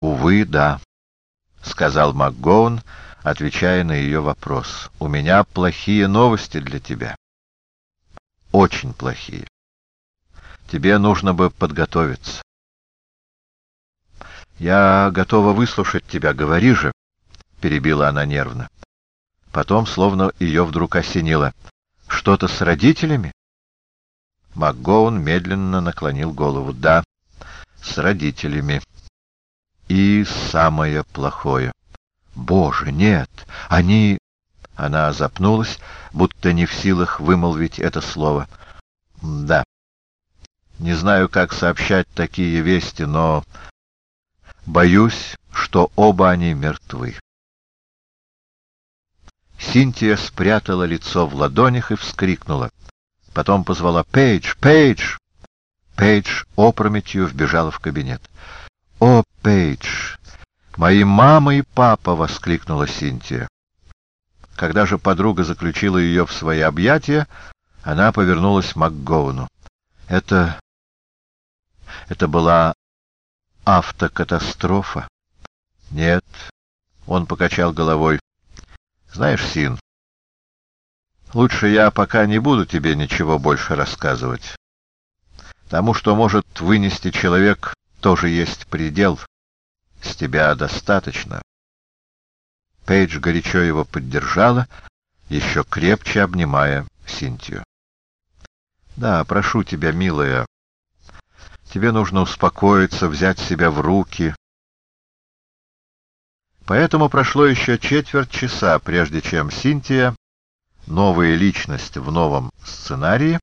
«Увы, да», — сказал МакГоун, отвечая на ее вопрос. «У меня плохие новости для тебя. Очень плохие. Тебе нужно бы подготовиться». «Я готова выслушать тебя, говори же», — перебила она нервно. Потом, словно ее вдруг осенило. «Что-то с родителями?» МакГоун медленно наклонил голову. «Да, с родителями. Самое плохое. Боже, нет, они...» Она запнулась, будто не в силах вымолвить это слово. «Да. Не знаю, как сообщать такие вести, но боюсь, что оба они мертвы». Синтия спрятала лицо в ладонях и вскрикнула. Потом позвала «Пейдж! Пейдж!» Пейдж опрометью вбежала в кабинет. «О, Пейдж! Мои мама и папа!» — воскликнула Синтия. Когда же подруга заключила ее в свои объятия, она повернулась к МакГоуну. «Это... это была автокатастрофа?» «Нет», — он покачал головой. «Знаешь, Син, Лучше я пока не буду тебе ничего больше рассказывать. Тому, что может вынести человек, тоже есть предел. С тебя достаточно. Пейдж горячо его поддержала, еще крепче обнимая Синтию. Да, прошу тебя, милая, тебе нужно успокоиться, взять себя в руки. Поэтому прошло еще четверть часа, прежде чем Синтия новая личность в новом сценарии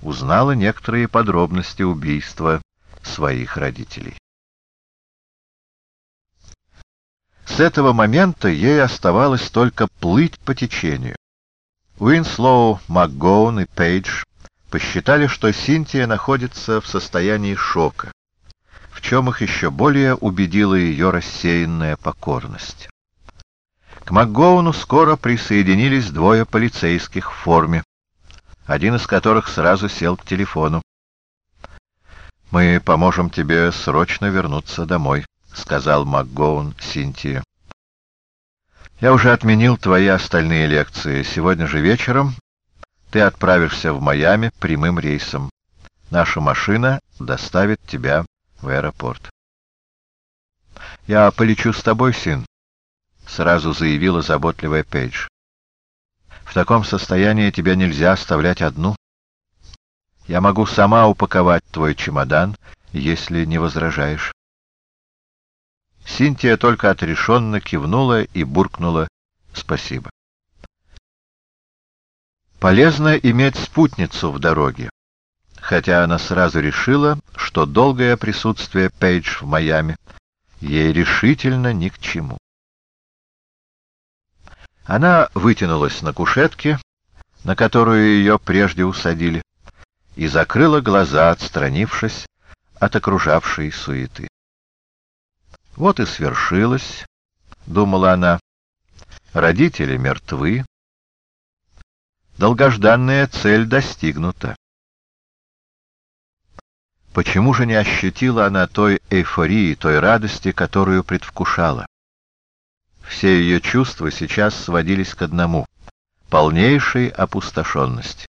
узнала некоторые подробности убийства своих родителей. С этого момента ей оставалось только плыть по течению. Уинслоу, МакГоун и Пейдж посчитали, что Синтия находится в состоянии шока, в чем их еще более убедила ее рассеянная покорность. К МакГоуну скоро присоединились двое полицейских в форме, один из которых сразу сел к телефону. «Мы поможем тебе срочно вернуться домой», — сказал МакГоун Синтии. «Я уже отменил твои остальные лекции. Сегодня же вечером ты отправишься в Майами прямым рейсом. Наша машина доставит тебя в аэропорт». «Я полечу с тобой, Син», — сразу заявила заботливая Пейдж. «В таком состоянии тебя нельзя оставлять одну. Я могу сама упаковать твой чемодан, если не возражаешь». Синтия только отрешенно кивнула и буркнула «спасибо». Полезно иметь спутницу в дороге, хотя она сразу решила, что долгое присутствие Пейдж в Майами ей решительно ни к чему. Она вытянулась на кушетке, на которую ее прежде усадили, и закрыла глаза, отстранившись от окружавшей суеты. Вот и свершилось, — думала она, — родители мертвы, долгожданная цель достигнута. Почему же не ощутила она той эйфории, той радости, которую предвкушала? Все ее чувства сейчас сводились к одному — полнейшей опустошенности.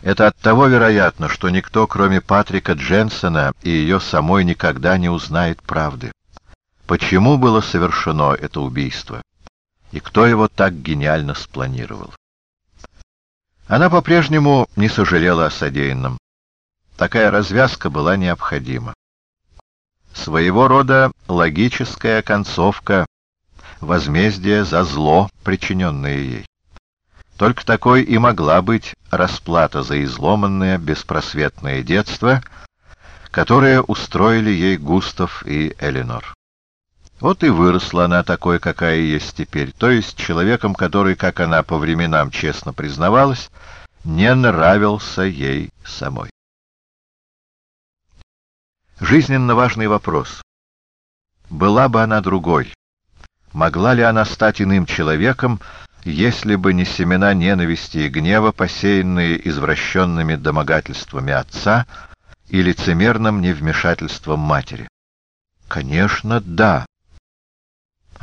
Это от того вероятно, что никто, кроме Патрика Дженсона и ее самой, никогда не узнает правды. Почему было совершено это убийство? И кто его так гениально спланировал? Она по-прежнему не сожалела о содеянном. Такая развязка была необходима. Своего рода логическая концовка возмездие за зло, причиненное ей. Только такой и могла быть расплата за изломанное, беспросветное детство, которое устроили ей Густав и Эленор. Вот и выросла она такой, какая есть теперь, то есть человеком, который, как она по временам честно признавалась, не нравился ей самой. Жизненно важный вопрос. Была бы она другой, Могла ли она стать иным человеком, если бы не семена ненависти и гнева, посеянные извращенными домогательствами отца и лицемерным невмешательством матери? Конечно, да.